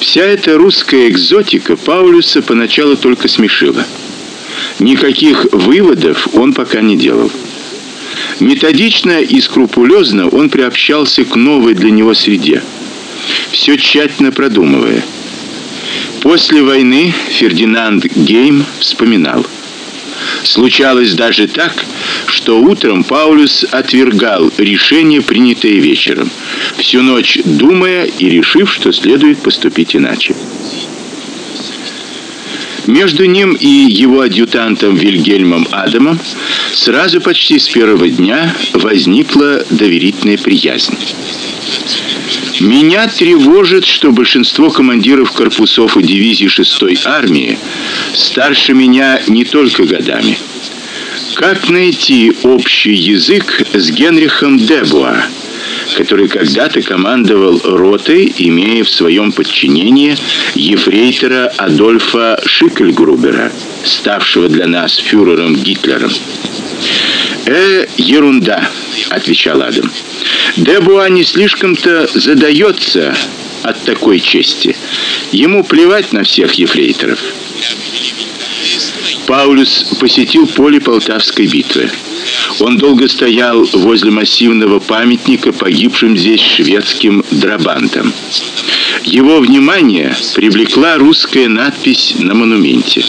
Вся эта русская экзотика Паулюса поначалу только смешила. Никаких выводов он пока не делал. Методично и скрупулезно он приобщался к новой для него среде, все тщательно продумывая. После войны Фердинанд Гейм вспоминал: Случалось даже так, что утром Паулюс отвергал решение, принятое вечером, всю ночь думая и решив, что следует поступить иначе. Между ним и его адъютантом Вильгельмом Адамом сразу почти с первого дня возникла доверительная приязнь. Меня тревожит, что большинство командиров корпусов и дивизий 6-й армии старше меня не только годами. Как найти общий язык с Генрихом Дебуа? который когда-то командовал ротой, имея в своем подчинении ефрейтора Адольфа Шикельгрубера, ставшего для нас фюрером Гитлером. Э, ерунда, отвечал Адам. Дебуа не слишком-то задается от такой чести. Ему плевать на всех ефрейторов. Паулюс посетил поле Полтавской битвы. Он долго стоял возле массивного памятника погибшим здесь шведским драбантам. Его внимание привлекла русская надпись на монументе.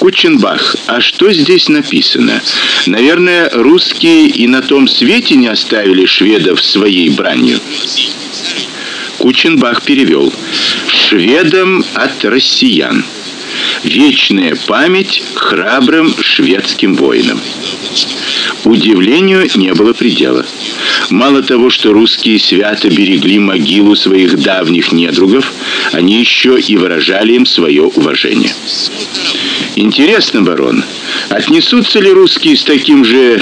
Кученбах, а что здесь написано? Наверное, русские и на том свете не оставили шведов своей бранью. Кученбах перевел: "Шведам от россиян. Вечная память храбрым шведским воинам". Удивлению не было предела. Мало того, что русские свято берегли могилу своих давних недругов, они еще и выражали им свое уважение. Интересно, барон, отнесутся ли русские с таким же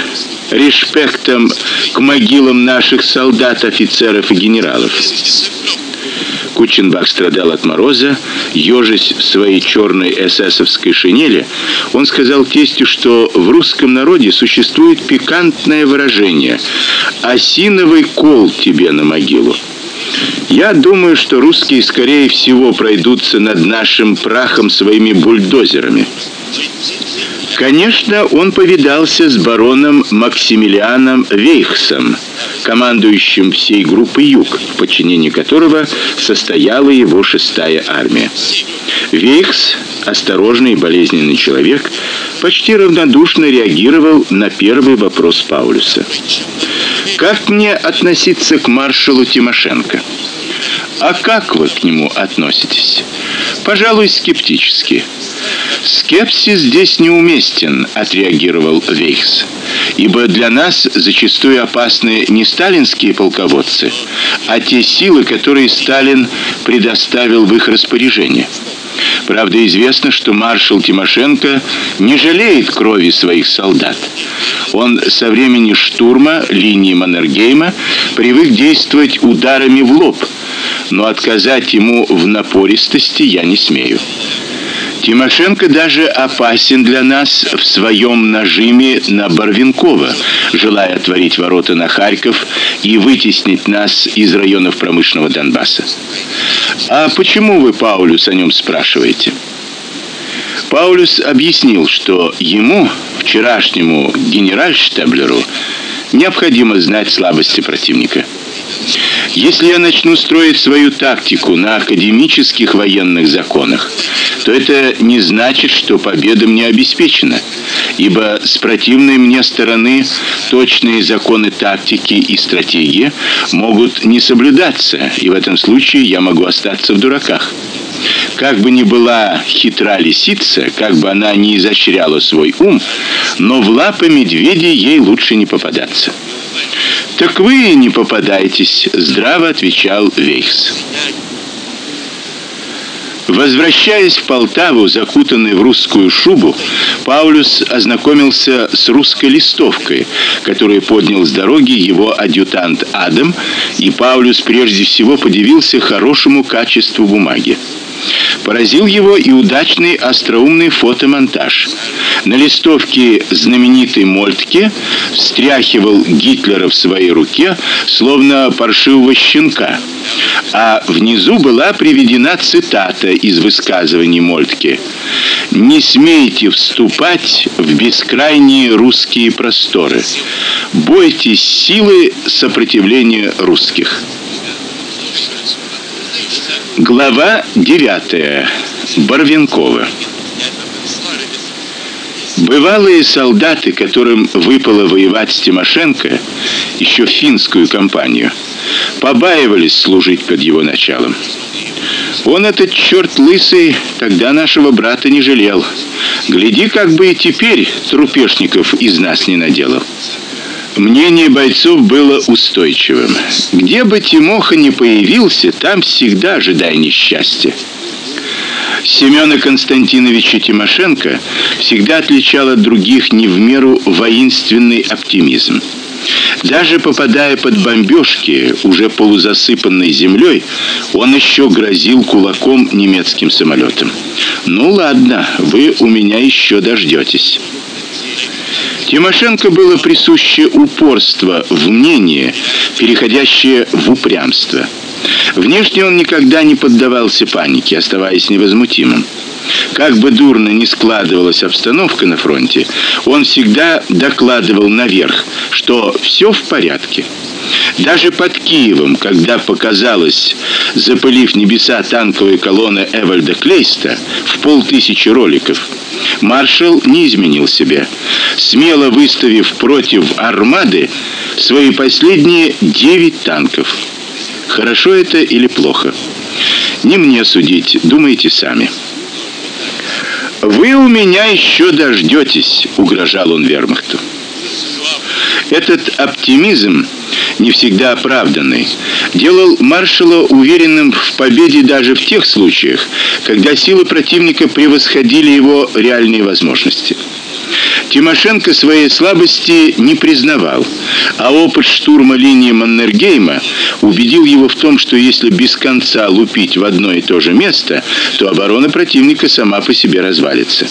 респектом к могилам наших солдат, офицеров и генералов? Кученбах страдал от мороза, ежась в своей черной эсэсовской шинели, он сказал тестю, что в русском народе существует пикантное выражение: осиновый кол тебе на могилу. Я думаю, что русские скорее всего пройдутся над нашим прахом своими бульдозерами. Конечно, он повидался с бароном Максимилианом Вейхсом, командующим всей группой Юг, в подчинении которого состояла его шестая армия. Вейхс, осторожный и болезненный человек, почти равнодушно реагировал на первый вопрос Паулюса. Как мне относиться к маршалу Тимошенко? А как вы к нему относитесь? Пожалуй, скептически. Скепсис здесь неуместен, отреагировал Вейхс. Ибо для нас зачастую опасны не сталинские полководцы, а те силы, которые Сталин предоставил в их распоряжение. Правда, известно, что маршал Тимошенко не жалеет крови своих солдат. Он со времени штурма линии Маннергейма привык действовать ударами в лоб, но отказать ему в напористости я не смею. Тимошенко даже опасен для нас в своем нажиме на Барвинкова, желая отворить ворота на Харьков и вытеснить нас из районов промышленного Донбасса. А почему вы Паулюс о нем спрашиваете? Паулюс объяснил, что ему, вчерашнему генеральштаблеру, необходимо знать слабости противника. Если я начну строить свою тактику на академических военных законах, то это не значит, что победа мне обеспечена, ибо с противной мне стороны точные законы тактики и стратегии могут не соблюдаться, и в этом случае я могу остаться в дураках. Как бы ни была хитра лисица, как бы она ни изощряла свой ум, но в лапы медведя ей лучше не попадаться. Так вы не попадаетесь, здраво отвечал Вейхс. Возвращаясь в Полтаву, закутанный в русскую шубу, Паулюс ознакомился с русской листовкой, которую поднял с дороги его адъютант Адам, и Паулюс прежде всего подивился хорошему качеству бумаги. Поразил его и удачный остроумный фотомонтаж. На листовке знаменитой Мольтке встряхивал Гитлера в своей руке, словно паршивого щенка. А внизу была приведена цитата из высказываний Мольтке: "Не смейте вступать в бескрайние русские просторы. Бойтесь силы сопротивления русских". Глава 9. Барвинкова. Бывалые солдаты, которым выпало воевать с Тимошенко, еще в финскую кампанию, побаивались служить под его началом. Он этот черт лысый тогда нашего брата не жалел. Гляди, как бы и теперь трупешников из нас не наделал. Мнение бойцов было устойчивым. Где бы Тимоха ни появился, там всегда ожидай несчастья. Семёна Константиновича Тимошенко всегда отличал от других не в меру воинственный оптимизм. Даже попадая под бомбежки, уже полузасыпанной землей, он еще грозил кулаком немецким самолетам. Ну ладно, вы у меня еще дождетесь. Тимошенко было присуще упорство в мнении, переходящее в упрямство. Внешне он никогда не поддавался панике, оставаясь невозмутимым. Как бы дурно ни складывалась обстановка на фронте, он всегда докладывал наверх, что все в порядке. Даже под Киевом, когда показалось, запылив небеса танковая колонна Эвальда Клейста в полтысячи роликов, маршал не изменил себя, смело выставив против армады свои последние девять танков. Хорошо это или плохо? Не мне судить, думайте сами. Вы у меня еще дождетесь, угрожал он Вермахту. Этот оптимизм не всегда оправданный, делал маршала уверенным в победе даже в тех случаях, когда силы противника превосходили его реальные возможности. Тимошенко своей слабости не признавал, а опыт штурма линии Маннергейма убедил его в том, что если без конца лупить в одно и то же место, то оборона противника сама по себе развалится.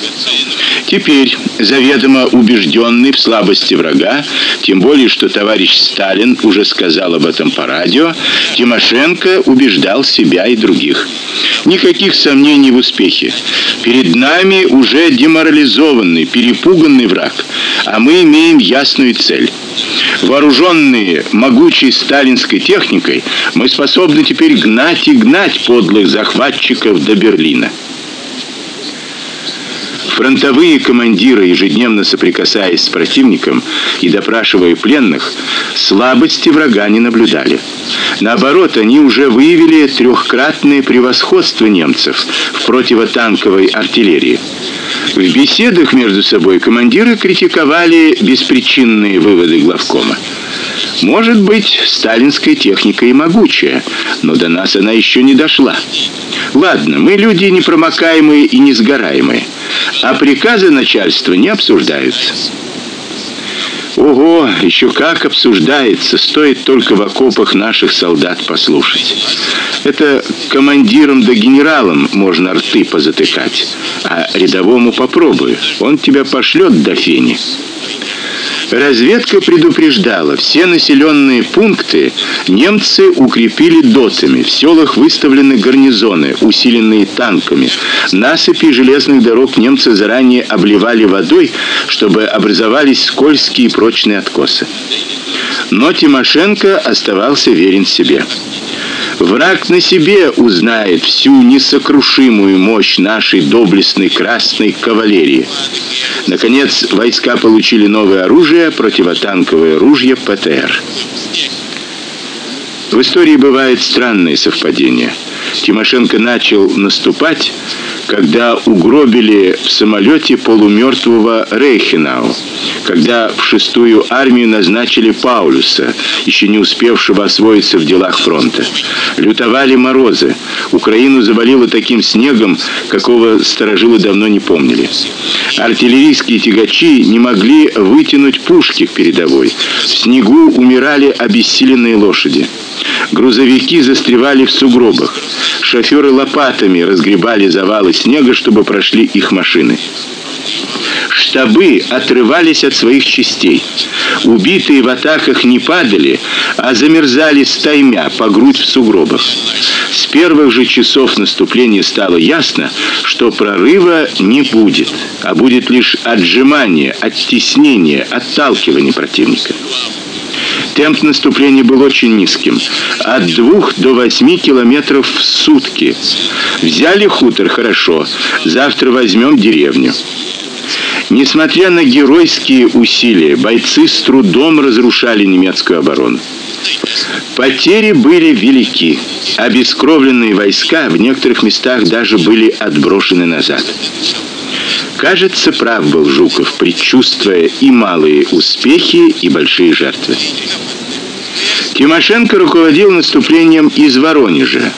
Теперь, заведомо убежденный в слабости врага, тем более что товарищ Сталин уже сказал об этом по радио, Тимошенко убеждал себя и других. Никаких сомнений в успехе. Перед нами уже деморализованный, перепуганный враг, а мы имеем ясную цель. Вооруженные могучей сталинской техникой, мы способны теперь гнать и гнать подлых захватчиков до Берлина. Фронтовые командиры, ежедневно соприкасаясь с противником и допрашивая пленных, слабости врага не наблюдали. Наоборот, они уже выявили трехкратное превосходство немцев в противотанковой артиллерии. В беседах между собой командиры критиковали беспричинные выводы главкома. Может быть, сталинская техника и могучая, но до нас она еще не дошла. Ладно, мы люди непромокаемые и несгораемые, а приказы начальства не обсуждаются. Ого, еще как обсуждается, стоит только в окопах наших солдат послушать. Это командирам да генералам можно рты позатыкать, а рядовому попробуй, он тебя пошлет до фени. Разведка предупреждала, все населенные пункты немцы укрепили дотами. В селах выставлены гарнизоны, усиленные танками. Насыпи железных дорог немцы заранее обливали водой, чтобы образовались скользкие прочные откосы. Но Тимошенко оставался верен себе. Враг на себе узнает всю несокрушимую мощь нашей доблестной красной кавалерии. Наконец, войска получили новое оружие, противотанковое ружье ПТР. В истории бывают странные совпадения. Тимошенко начал наступать, когда угробили в самолете полумертвого Рейхенау, когда в шестую армию назначили Паулюса, еще не успевшего освоиться в делах фронта. Лютовали морозы. Украину завалило таким снегом, какого старожилы давно не помнили. Артиллерийские тягачи не могли вытянуть пушки к передовой. В снегу умирали обессиленные лошади. Грузовики застревали в сугробах. шоферы лопатами разгребали завалы снега, чтобы прошли их машины. Штабы отрывались от своих частей. Убитые в атаках не падали, а замерзали стаймя по грудь в сугробах. С первых же часов наступления стало ясно, что прорыва не будет, а будет лишь отжимание, оттеснение, отталкивание противника. Темп наступления был очень низким, от 2 до 8 километров в сутки. Взяли хутор хорошо, завтра возьмем деревню. Несмотря на героические усилия, бойцы с трудом разрушали немецкую оборону. Потери были велики. Обескровленные войска в некоторых местах даже были отброшены назад. Кажется, прав был Жуков, предчувствуя и малые успехи, и большие жертвы. Тимошенко руководил наступлением из Воронежа.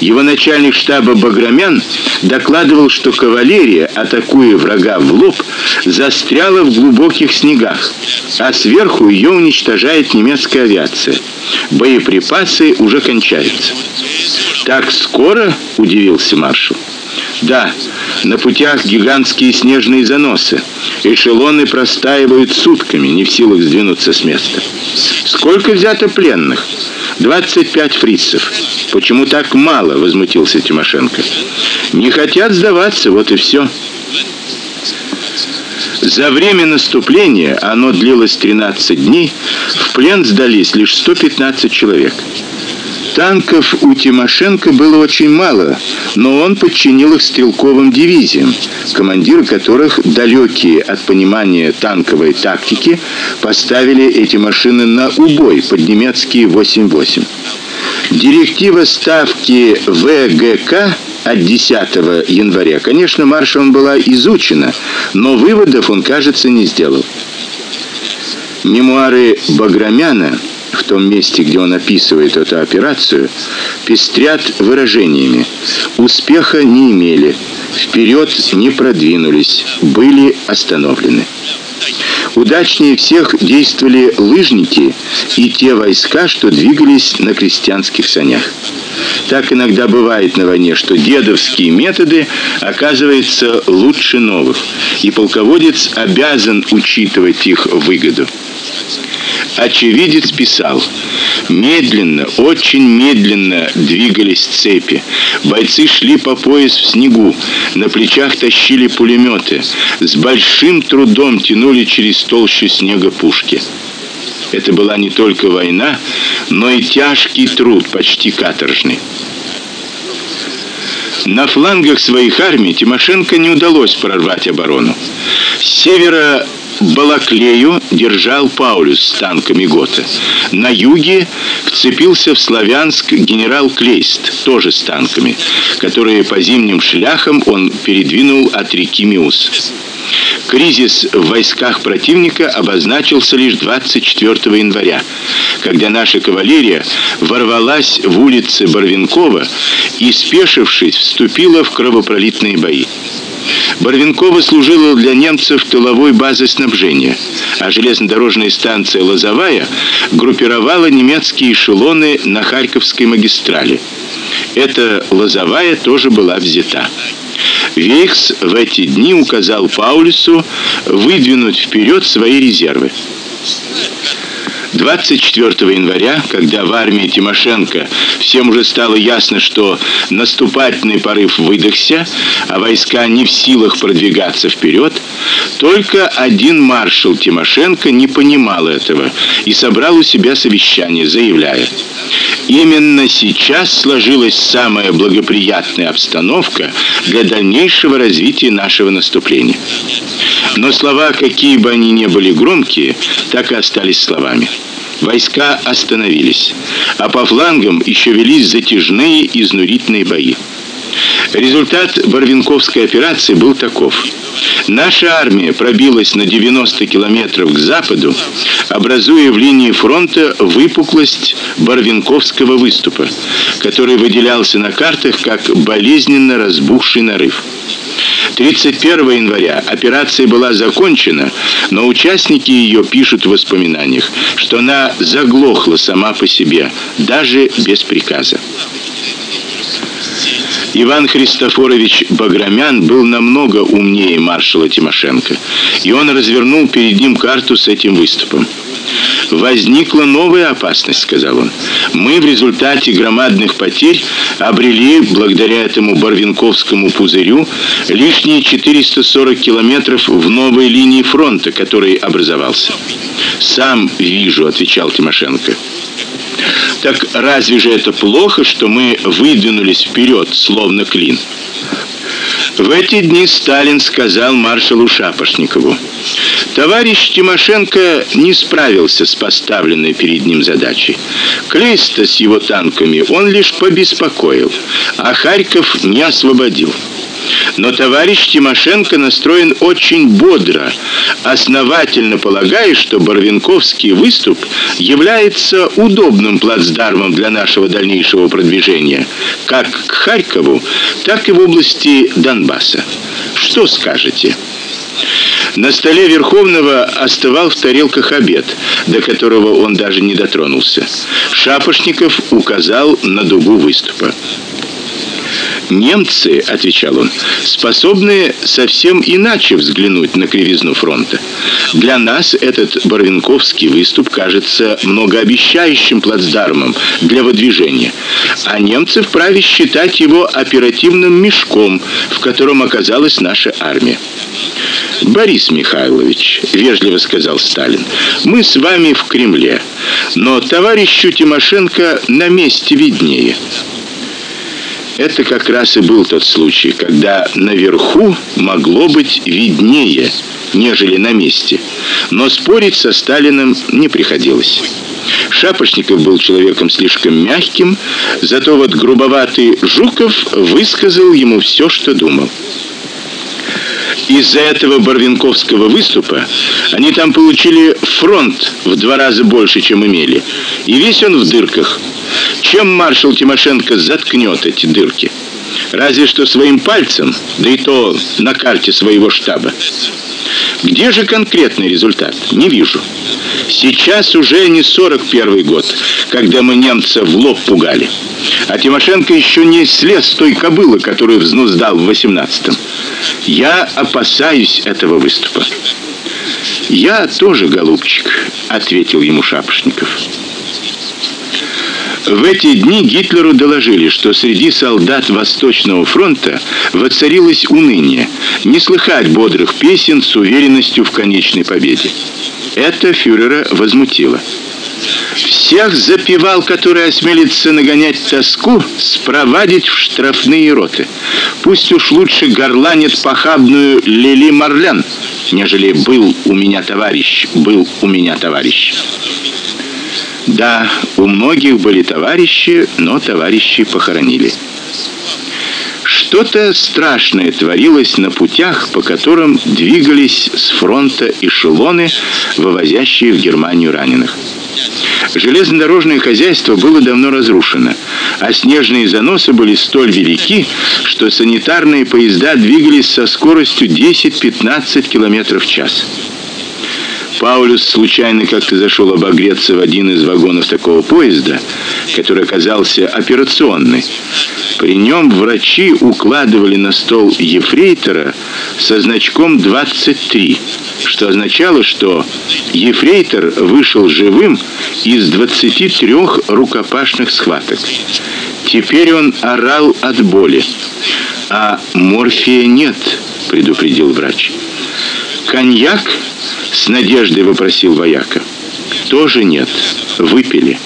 Его начальник штаба Баграмян докладывал, что кавалерия, атакуя врага в лоб, застряла в глубоких снегах, а сверху ее уничтожает немецкая авиация. Боеприпасы уже кончаются. Так скоро, удивился маршал. Да, на путях гигантские снежные заносы. Эшелоны простаивают сутками, не в силах сдвинуться с места. Сколько взято пленных? 25 фрицев. Почему так мало, возмутился Тимошенко. Не хотят сдаваться, вот и все. За время наступления, оно длилось 13 дней, в плен сдались лишь 115 человек. Танков у Тимошенко было очень мало, но он подчинил их стрелковым дивизиям, командиры которых, далекие от понимания танковой тактики, поставили эти машины на убой под немецкие 8-8. Директива ставки ВГК от 10 января, конечно, маршалом была изучена, но выводов он, кажется, не сделал. Мемуары Баграмяна в том месте, где он описывает эту операцию, пестрят выражениями. Успеха не имели, вперед не продвинулись, были остановлены. Удачнее всех действовали лыжники и те войска, что двигались на крестьянских санях. Так иногда бывает на войне, что дедовские методы оказываются лучше новых, и полководец обязан учитывать их выгоду. Очевидец писал: медленно, очень медленно двигались цепи. Бойцы шли по пояс в снегу, на плечах тащили пулеметы, с большим трудом тянули через толщу снега пушки. Это была не только война, но и тяжкий труд, почти каторжный. На флангах своих армий Тимошенко не удалось прорвать оборону. С севера Балаклею держал Паулюс с танками Гота. На юге вцепился в Славянск генерал Клейст, тоже с танками, которые по зимним шляхам он передвинул от реки Миус. Кризис в войсках противника обозначился лишь 24 января, когда наша кавалерия ворвалась в улицы Барвинкова и, спешившись, вступила в кровопролитные бои. Барвинково служила для немцев тыловой базой снабжения, а железнодорожная станция Лозовая группировала немецкие эшелоны на Харьковской магистрали. Эта Лозовая тоже была взята. Вейхс в эти дни указал Паулюсу выдвинуть вперед свои резервы. 24 января, когда в армии Тимошенко всем уже стало ясно, что наступательный порыв выдохся, а войска не в силах продвигаться вперед, только один маршал Тимошенко не понимал этого и собрал у себя совещание, заявляя: Именно сейчас сложилась самая благоприятная обстановка для дальнейшего развития нашего наступления. Но слова, какие бы они ни были громкие, так и остались словами. Войска остановились, а по флангам еще велись затяжные изнурительные бои. Результат Барвинковской операции был таков: наша армия пробилась на 90 километров к западу, образуя в линии фронта выпуклость Барвинковского выступа, который выделялся на картах как болезненно разбухший нарыв. 31 января операция была закончена, но участники ее пишут в воспоминаниях, что она заглохла сама по себе, даже без приказа. Иван Христофорович Баграмян был намного умнее маршала Тимошенко, и он развернул перед ним карту с этим выступом. Возникла новая опасность, сказал он. Мы в результате громадных потерь обрели благодаря этому Барвинковскому пузырю лишние 440 километров в новой линии фронта, который образовался. Сам вижу, отвечал Тимошенко. Так разве же это плохо, что мы выдвинулись вперед, словно клин? В эти дни Сталин сказал маршалу Шапошникову: "Товарищ Тимошенко не справился с поставленной перед ним задачей. Клейста с его танками он лишь побеспокоил, а Харьков не освободил". Но товарищ Тимошенко настроен очень бодро, основательно полагая, что Барвинковский выступ является удобным плацдармом для нашего дальнейшего продвижения, как к Харькову, так и в области Донбасса. Что скажете? На столе Верховного остывал в тарелках обед, до которого он даже не дотронулся. Шапошников указал на дугу выступа. Немцы, отвечал он, способны совсем иначе взглянуть на кривизну фронта. Для нас этот Барвинковский выступ кажется многообещающим плацдармом для выдвижения, а немцы вправе считать его оперативным мешком, в котором оказалась наша армия. Борис Михайлович, вежливо сказал Сталин. Мы с вами в Кремле, но товарищу Тимошенко на месте виднее. Это как раз и был тот случай, когда наверху могло быть виднее, нежели на месте. Но спорить со Сталиным не приходилось. Шапошников был человеком слишком мягким, зато вот грубоватый Жуков высказал ему все, что думал. Из-за этого Барвинковского выступа они там получили фронт в два раза больше, чем имели. И весь он в дырках. Чем маршал Тимошенко заткнет эти дырки? Разве что своим пальцем, да и то на карте своего штаба. Где же конкретный результат? Не вижу. Сейчас уже не 41 год, когда мы немцев в лоб пугали. А Тимошенко еще не слез с той кобылы, которую взнуздал в 18-м. Я опасаюсь этого выступа. Я тоже, голубчик, ответил ему Шапошников. В эти дни Гитлеру доложили, что среди солдат Восточного фронта воцарилось уныние. Не слыхать бодрых песен с уверенностью в конечной победе. Это фюрера возмутило. Всех запевал, который осмелится нагонять тоску, спровадить в штрафные роты. Пусть уж лучше горланит похабную Лили Марлян, нежели был у меня товарищ, был у меня товарищ. Да, у многих были товарищи, но товарищи похоронили. Что-то страшное творилось на путях, по которым двигались с фронта эшелоны, вывозящие в Германию раненых. Железнодорожное хозяйство было давно разрушено, а снежные заносы были столь велики, что санитарные поезда двигались со скоростью 10-15 км в час. Паулюс случайно как-то зашел обогреться в один из вагонов такого поезда, который оказался операционный. При нем врачи укладывали на стол ефрейтора со значком 23, что означало, что ефрейтор вышел живым из 23 рукопашных схваток. Теперь он орал от боли. А морфия нет, предупредил врач. Коньяк с надеждой вопросил вояка. Тоже нет. Выпили.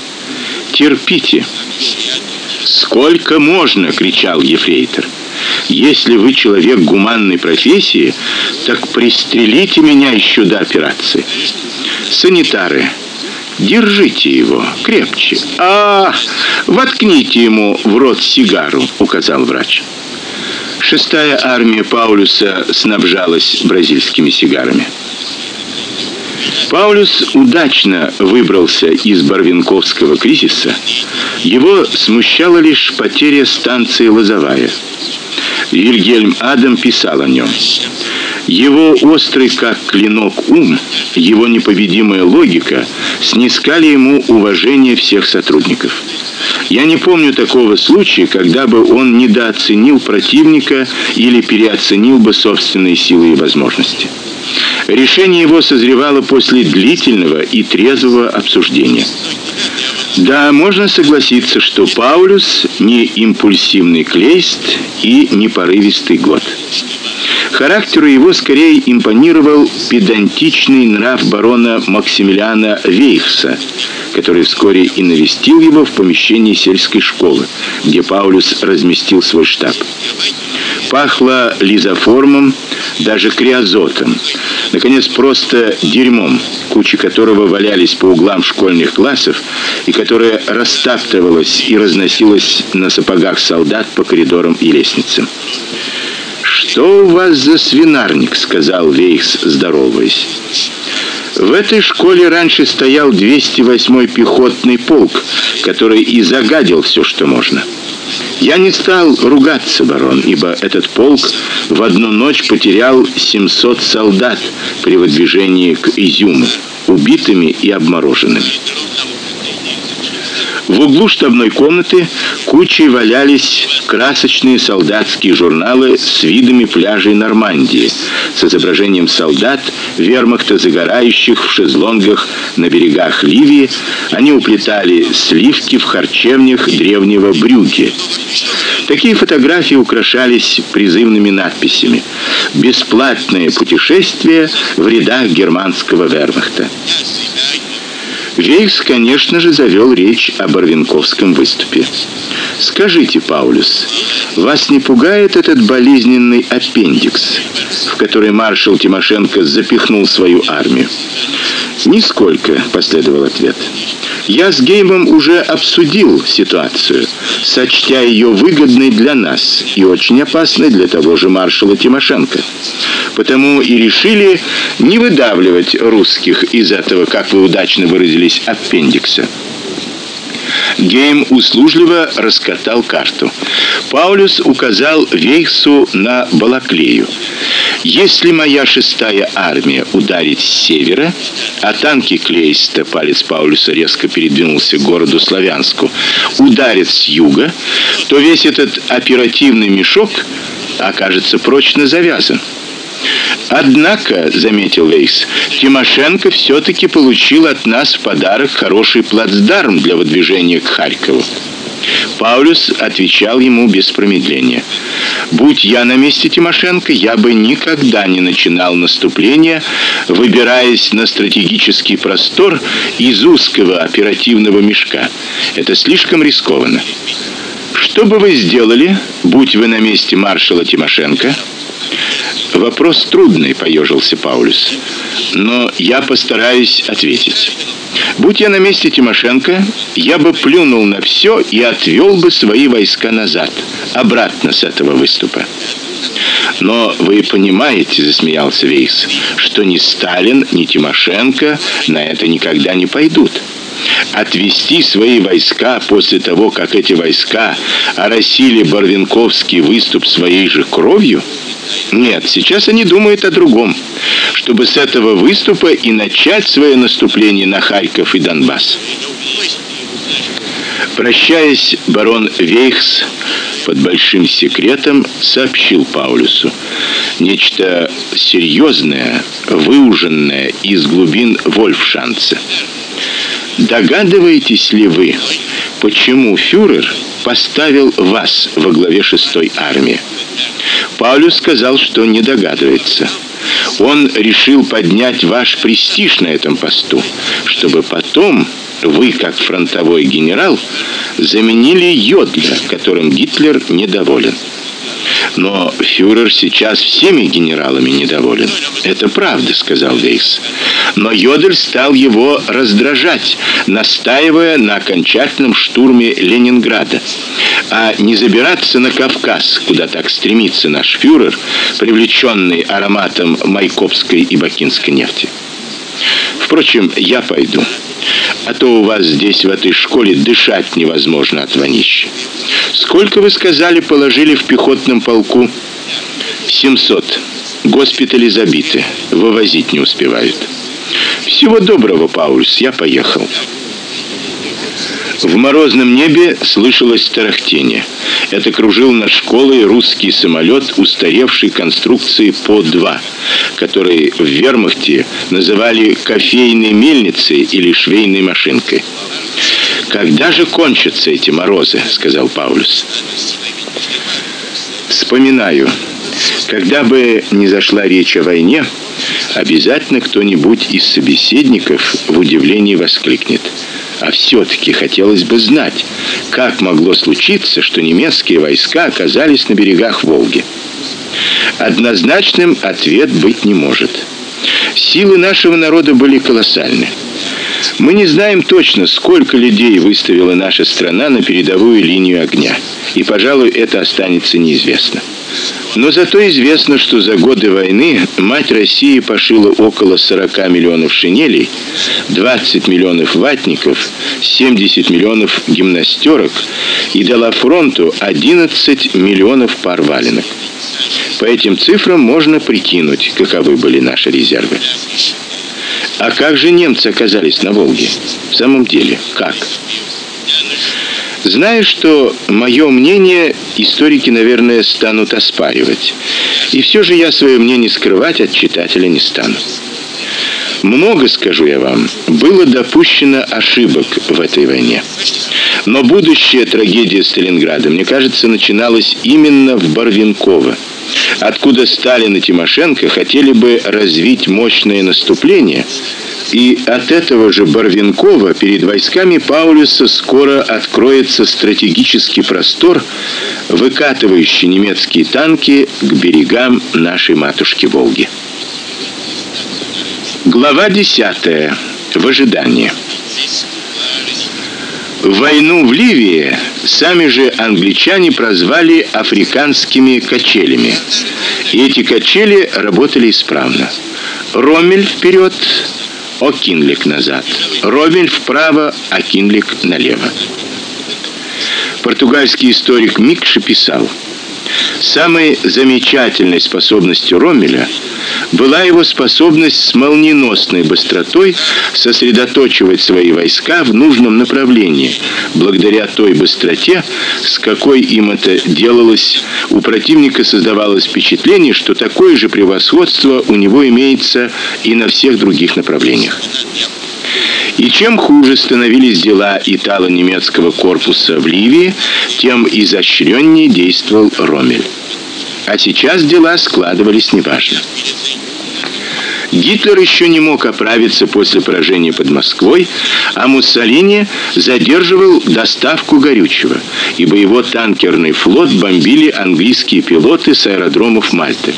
Терпите. Сколько можно, кричал ефрейтор. Если вы человек гуманной профессии, так пристрелите меня еще до операции. Санитары, держите его крепче. А, воткните ему в рот сигару, указал врач. Шестая армия Паулюса снабжалась бразильскими сигарами. Паулюс удачно выбрался из Барвинковского кризиса. Его смущала лишь потеря станции Лозовая. Вильгельм Адам писал о нем. Его острый как клинок ум, его непобедимая логика снискали ему уважение всех сотрудников. Я не помню такого случая, когда бы он недооценил противника или переоценил бы собственные силы и возможности. Решение его созревало после длительного и трезвого обсуждения. Да, можно согласиться, что Паулюс не импульсивный клейст и не порывистый год. Характеру его скорее импонировал педантичный нрав барона Максимилиана Вейхса, который вскоре и навестил его в помещении сельской школы, где Паулюс разместил свой штаб. Пахло лизоформом, даже криозотом, наконец просто дерьмом, кучи которого валялись по углам школьных классов и которое растаптывалось и разносилось на сапогах солдат по коридорам и лестницам. Что у вас за свинарник, сказал Вейхс, здороваясь. В этой школе раньше стоял 208-й пехотный полк, который и загадил все, что можно. Я не стал ругаться, барон, ибо этот полк в одну ночь потерял 700 солдат при выдвижении к Изюму, убитыми и обмороженными. В углу штабной комнаты кучей валялись красочные солдатские журналы с видами пляжей Нормандии, с изображением солдат вермахта, загорающих в шезлонгах на берегах Ливии. Они уплетали сливки в харчевнях древнего Брюгге. Такие фотографии украшались призывными надписями: "Бесплатное путешествие в рядах германского вермахта". Вейс, конечно же, завел речь о Барвинковском выступе. Скажите, Паулюс, вас не пугает этот болезненный аппендикс, в который маршал Тимошенко запихнул свою армию? Нисколько, последовал ответ. Я с Геймом уже обсудил ситуацию, сочтя ее выгодной для нас и очень опасной для того же маршала Тимошенко. Потому и решили не выдавливать русских из этого, как вы удачно выразились, аппендикса. Гейм услужливо раскатал карту. Паулюс указал Вейхсу на Балаклею. Если моя шестая армия ударит с севера, а танки Клейста, палец Паулюса резко передвинулся к городу Славянску, ударят с юга, то весь этот оперативный мешок окажется прочно завязан. Однако, заметил Вейс, Тимошенко все таки получил от нас в подарок хороший плацдарм для выдвижения к Харькову. Паулюс отвечал ему без промедления. Будь я на месте Тимошенко, я бы никогда не начинал наступление, выбираясь на стратегический простор из узкого оперативного мешка. Это слишком рискованно. Что бы вы сделали, будь вы на месте маршала Тимошенко? Вопрос трудный, поежился Паулюс. Но я постараюсь ответить. Будь я на месте Тимошенко, я бы плюнул на все и отвел бы свои войска назад, обратно с этого выступа. Но вы понимаете, засмеялся Вейс, что ни Сталин, ни Тимошенко на это никогда не пойдут. Отвести свои войска после того, как эти войска оросили Барвинковский выступ своей же кровью? Нет, сейчас они думают о другом, чтобы с этого выступа и начать свое наступление на Харьков и Донбасс. Прощаясь, барон Вейхс под большим секретом сообщил Паулюсу нечто серьезное, выуженное из глубин Вольфшанца. Догадываетесь ли вы, почему фюрер поставил вас во главе шестой армии? Паулюс сказал, что не догадывается. Он решил поднять ваш престиж на этом посту, чтобы потом вы, как фронтовой генерал, заменили Йодля, которым Гитлер недоволен. Но фюрер сейчас всеми генералами недоволен. Это правда, сказал Вейс. Но Йодель стал его раздражать, настаивая на окончательном штурме Ленинграда. А не забираться на Кавказ, куда так стремится наш фюрер, привлеченный ароматом майкопской и бакинской нефти. Впрочем, я пойду. А то у вас здесь в этой школе дышать невозможно от вонища. Сколько вы сказали, положили в пехотном полку? 700. Госпитали забиты, вывозить не успевают. Всего доброго, Паульс, я поехал. В морозном небе слышалось тарахтение. Это кружил над школой русский самолет устаревшей конструкции По-2, который в Вермахте называли кофейной мельницей или швейной машинкой. Когда же кончатся эти морозы, сказал Паулюс. Вспоминаю, когда бы не зашла речь о войне, обязательно кто-нибудь из собеседников в удивлении воскликнет: а все-таки хотелось бы знать, как могло случиться, что немецкие войска оказались на берегах Волги. Однозначным ответ быть не может. Силы нашего народа были колоссальны. Мы не знаем точно, сколько людей выставила наша страна на передовую линию огня, и, пожалуй, это останется неизвестно. Но зато известно, что за годы войны мать России пошила около 40 миллионов шинелей, 20 миллионов ватников, 70 миллионов гимнастерок и дала фронту 11 миллионов пар валенок. По этим цифрам можно прикинуть, каковы были наши резервы. А как же немцы оказались на Волге? В самом деле, как? Знаю, что мое мнение историки, наверное, станут оспаривать. И все же я свое мнение скрывать от читателя не стану. Много, скажу я вам, было допущено ошибок в этой войне. Но будущая трагедия Сталинграда, мне кажется, начиналась именно в Барвинково, откуда Сталин и Тимошенко хотели бы развить мощное наступление и от этого же Барвинкова перед войсками Паулюса скоро откроется стратегический простор, выкатывающий немецкие танки к берегам нашей матушки Волги. Глава 10. В ожидании. Войну в Ливии сами же англичане прозвали африканскими качелями. И эти качели работали исправно. Роммель вперед, Окинлик назад. Ромель вправо, Окинлик налево. Португальский историк Микши писал: Самой замечательной способностью Роммеля была его способность с молниеносной быстротой сосредотачивать свои войска в нужном направлении, благодаря той быстроте, с какой им это делалось. У противника создавалось впечатление, что такое же превосходство у него имеется и на всех других направлениях. И чем хуже становились дела итало-немецкого корпуса в Ливии, тем изощреннее действовал Роммель. А сейчас дела складывались неважно. Гитлер еще не мог оправиться после поражения под Москвой, а Муссолини задерживал доставку горючего, ибо его танкерный флот бомбили английские пилоты с аэродромов Мальты.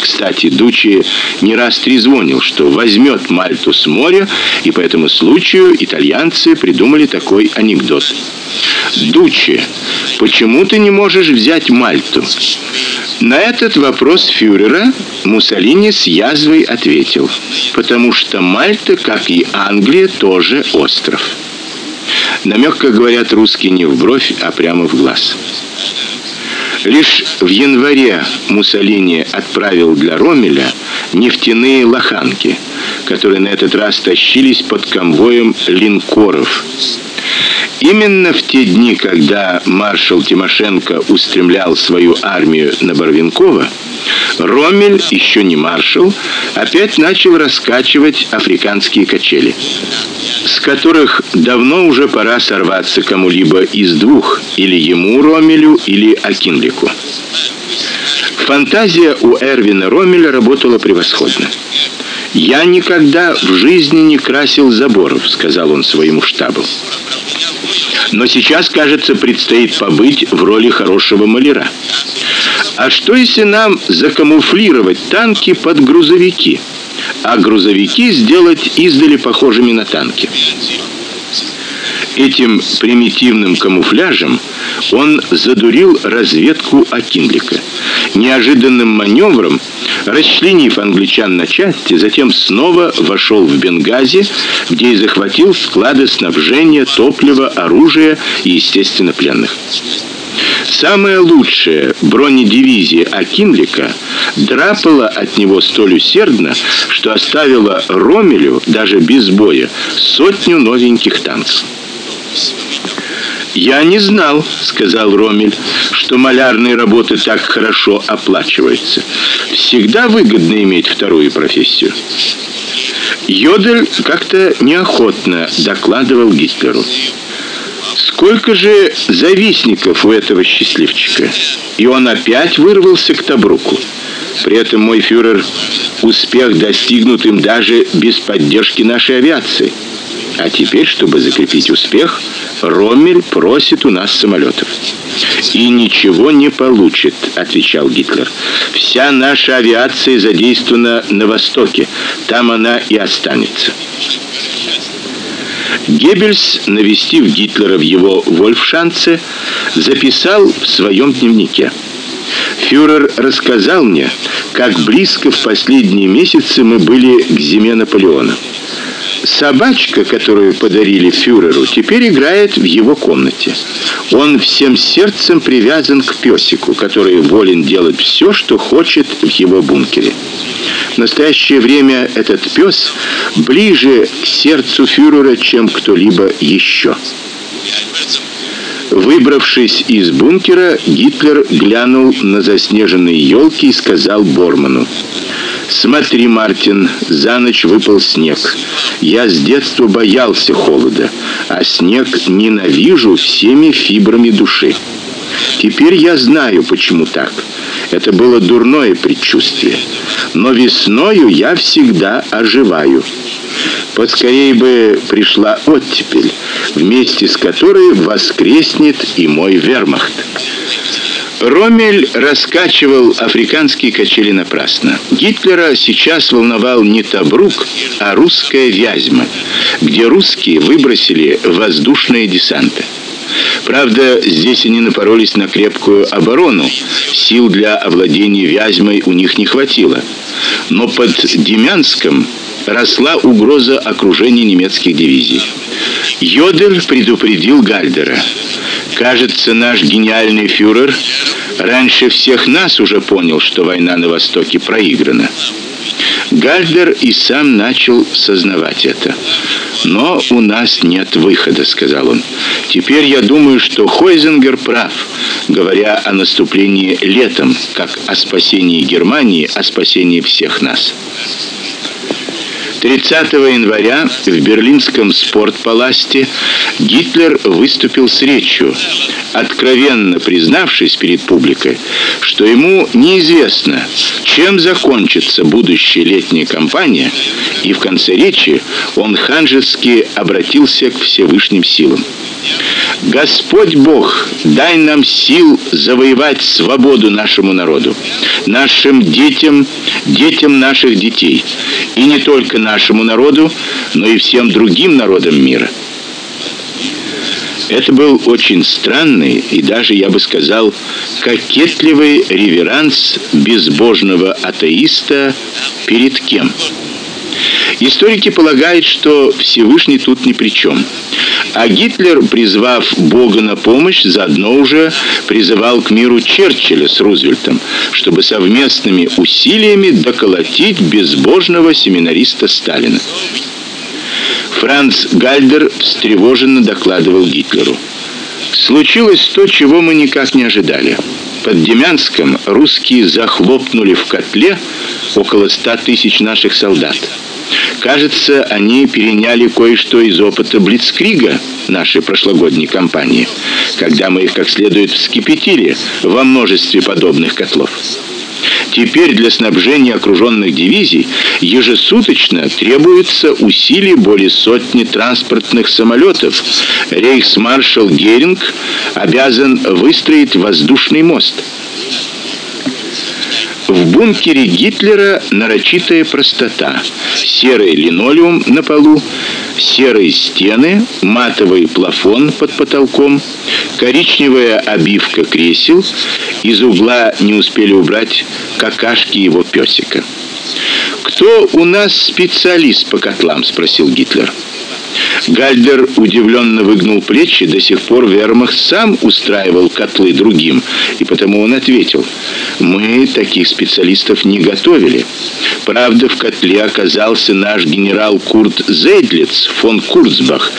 Кстати, Дучи не раз трезвонил, что возьмет Мальту с моря, и по этому случаю итальянцы придумали такой анекдот. Дучи, почему ты не можешь взять Мальту? На этот вопрос фюрера Муссолини с язвой ответил: "Потому что Мальта, как и Англия, тоже остров". Намек, как говорят русские, не в бровь, а прямо в глаз. Лишь в январе Муссолини отправил для Ромеля нефтяные лоханки, которые на этот раз тащились под конвоем линкоров. Именно в те дни, когда маршал Тимошенко устремлял свою армию на Барвинково, Роммель, еще не маршал, опять начал раскачивать африканские качели, с которых давно уже пора сорваться кому-либо из двух, или ему Роммелю, или Акинлику. Фантазия у Эрвина Роммеля работала превосходно. Я никогда в жизни не красил заборов, сказал он своему штабу. Но сейчас, кажется, предстоит побыть в роли хорошего маляра. А что если нам закамуфлировать танки под грузовики, а грузовики сделать издали похожими на танки? Этим примитивным камуфляжем он задурил разведку Акинлика. Неожиданным маневром, расчленив англичан на части, затем снова вошел в Бенгази, где и захватил склады снабжения, топлива, оружия и, естественно, пленных. Самая лучшая бронедивизия Акинлика драпала от него столь усердно, что оставила Ромелю даже без боя сотню новеньких танков. Я не знал, сказал Ромель, что малярные работы так хорошо оплачиваются. Всегда выгодно иметь вторую профессию. Йодель как-то неохотно докладывал Гитлеру. Сколько же завистников у этого счастливчика? И он опять вырвался к Табруку. При этом мой фюрер успех достигнут им даже без поддержки нашей авиации. А теперь, чтобы закрепить успех, Роммель просит у нас самолетов. И ничего не получит, отвечал Гитлер. Вся наша авиация задействована на востоке. Там она и останется. Геббельс, навестив Гитлера в его Вольфшанце, записал в своем дневнике: Фюрер рассказал мне, как близко в последние месяцы мы были к зиме Наполеона. Собачка, которую подарили фюреру, теперь играет в его комнате. Он всем сердцем привязан к песику, который волен делать все, что хочет в его бункере. В настоящее время этот пес ближе к сердцу фюрера, чем кто-либо еще. Выбравшись из бункера, Гитлер глянул на заснеженные елки и сказал Борману: Смотри, Мартин, за ночь выпал снег. Я с детства боялся холода, а снег ненавижу всеми фибрами души. Теперь я знаю, почему так. Это было дурное предчувствие. Но весною я всегда оживаю. Поскорей бы пришла оттепель, вместе с которой воскреснет и мой вермахт. Роммель раскачивал африканские качели напрасно. Гитлера сейчас волновал не Табрук, а русская Вязьма, где русские выбросили воздушные десанты. Правда, здесь они напоролись на крепкую оборону. Сил для овладения Вязьмой у них не хватило. Но под Демянском росла угроза окружения немецких дивизий. Йодель предупредил Гальдера. Кажется, наш гениальный фюрер раньше всех нас уже понял, что война на востоке проиграна. Гальдер и сам начал сознавать это. Но у нас нет выхода, сказал он. Теперь я думаю, что Хойзенгер прав, говоря о наступлении летом, как о спасении Германии, о спасении всех нас. 30 января в берлинском спортпаласте Гитлер выступил с речью, откровенно признавшись перед публикой, что ему неизвестно, чем закончится будущая летняя кампания, и в конце речи он ханжески обратился к Всевышним силам. Господь Бог, дай нам сил завоевать свободу нашему народу, нашим детям, детям наших детей, и не только нашему народу, но и всем другим народам мира. Это был очень странный и даже, я бы сказал, кокетливый реверанс безбожного атеиста перед кем? Историки полагают, что Всевышний тут ни при чем. А Гитлер, призвав Бога на помощь, заодно уже призывал к миру Черчилля с Рузвельтом, чтобы совместными усилиями доколотить безбожного семинариста Сталина. Франц Гальдер встревоженно докладывал Гитлеру. Случилось то, чего мы никак не ожидали. Под Демянском русские захлопнули в котле около ста тысяч наших солдат. Кажется, они переняли кое-что из опыта Блицкрига нашей прошлогодней кампании, когда мы их как следует вскипятили во множестве подобных котлов. Теперь для снабжения окруженных дивизий ежесуточно требуется усилий более сотни транспортных самолетов. Рейхсмаршал Геринг обязан выстроить воздушный мост. В бункере Гитлера нарочитая простота. Серый линолеум на полу, серые стены, матовый плафон под потолком, коричневая обивка кресел, из угла не успели убрать какашки его песика. Кто у нас специалист по котлам, спросил Гитлер. Гальдер удивленно выгнул плечи, до сих пор Вермахт сам устраивал котлы другим, и потому он ответил: "Мы таких специалистов не готовили. Правда, в котле оказался наш генерал Курт Зейдлиц фон Курцбах,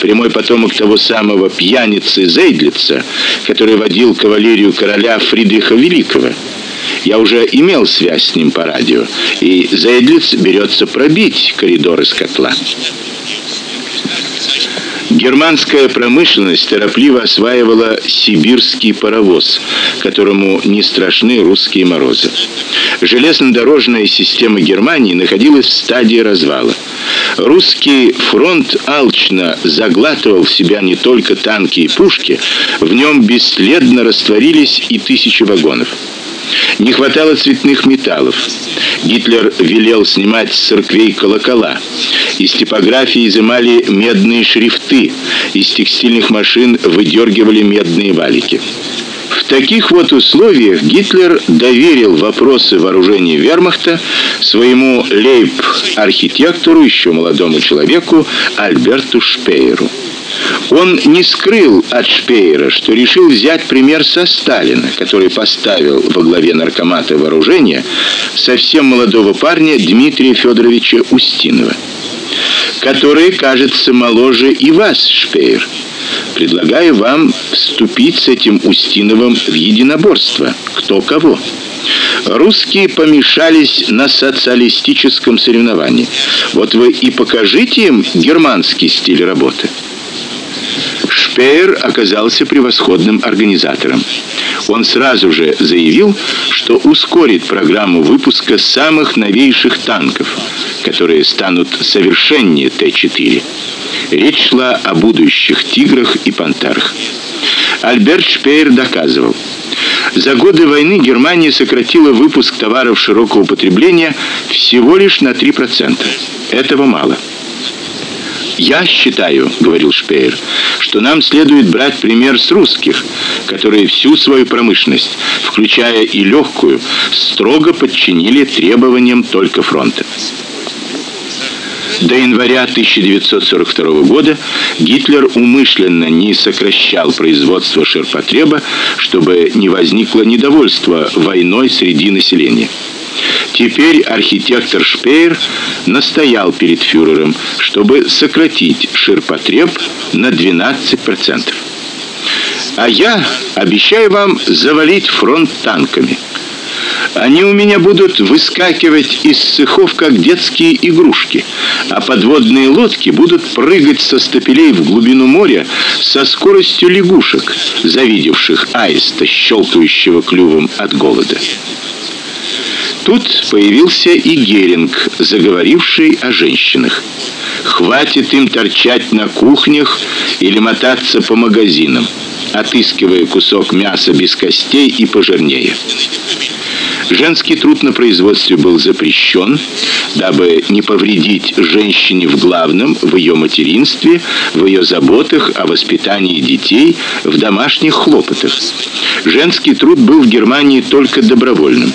прямой потомок того самого пьяницы Зейдлица, который водил кавалерию короля Фридриха Великого. Я уже имел связь с ним по радио, и Зейдлиц берется пробить коридор из котла. Германская промышленность торопливо осваивала сибирский паровоз, которому не страшны русские морозы. Железнодорожная система Германии находилась в стадии развала. Русский фронт алчно заглатывал в себя не только танки и пушки, в нем бесследно растворились и тысячи вагонов. Не хватало цветных металлов. Гитлер велел снимать с церквей колокола. Из типографии изымали медные шрифты, из текстильных машин выдергивали медные валики. В таких вот условиях Гитлер доверил вопросы вооружения Вермахта своему лейб-архитектору, еще молодому человеку Альберту Шпееру. Он не скрыл от Шпеера, что решил взять пример со Сталина, который поставил во главе наркомата вооружения совсем молодого парня Дмитрия Федоровича Устинова, который, кажется, моложе и вас, Шпеер. Предлагаю вам вступить с этим Устиновым в единоборство, кто кого. Русские помешались на социалистическом соревновании. Вот вы и покажите им германский стиль работы. Шпеер оказался превосходным организатором. Он сразу же заявил, что ускорит программу выпуска самых новейших танков, которые станут совершеннее Т-4. Речь шла о будущих тиграх и пантерах. Альберт Шпеер доказывал, за годы войны Германия сократила выпуск товаров широкого потребления всего лишь на 3%. Этого мало. Я считаю, говорил Шпеер, что нам следует брать пример с русских, которые всю свою промышленность, включая и легкую, строго подчинили требованиям только фронта. До января 1942 года Гитлер умышленно не сокращал производство ширпотреба, чтобы не возникло недовольства войной среди населения. Теперь архитектор Шпеер настоял перед фюрером, чтобы сократить ширпотреб на 12%. А я обещаю вам завалить фронт танками. Они у меня будут выскакивать из цехов как детские игрушки, а подводные лодки будут прыгать со стапелей в глубину моря со скоростью лягушек, завидевших аиста, щелкающего клювом от голода. Тут появился и Геринг, заговоривший о женщинах. Хватит им торчать на кухнях или мотаться по магазинам, отыскивая кусок мяса без костей и пожирнее. Женский труд на производстве был запрещен, дабы не повредить женщине в главном, в ее материнстве, в ее заботах о воспитании детей, в домашних хлопотах. Женский труд был в Германии только добровольным.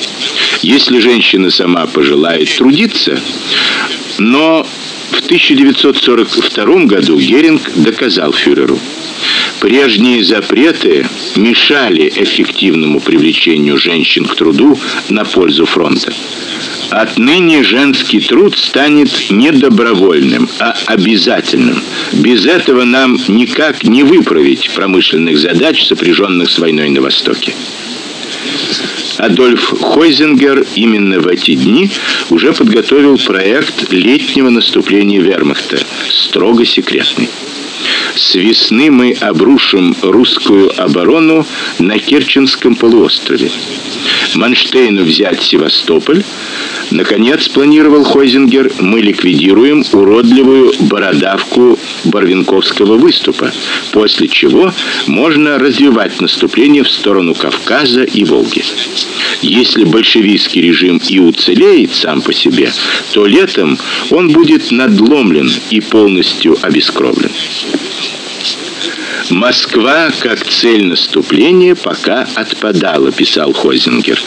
Если женщина сама пожелает трудиться, но в 1942 году Геринг доказал фюреру, Прежние запреты мешали эффективному привлечению женщин к труду на пользу фронта. Отныне женский труд станет не добровольным, а обязательным. Без этого нам никак не выправить промышленных задач, сопряженных с войной на Востоке. Адольф Хойзингер именно в эти дни уже подготовил проект летнего наступления Вермахта, строго секретный. С весны мы обрушим русскую оборону на Керченском полуострове. Манштейну взять Севастополь. Наконец, планировал Хойзингер, мы ликвидируем уродливую бородавку Барвинковского выступа, после чего можно развивать наступление в сторону Кавказа и Волги. Если большевистский режим и уцелеет сам по себе, то летом он будет надломлен и полностью обескровлен. Москва как цель наступления пока отпадала, писал Хозингер.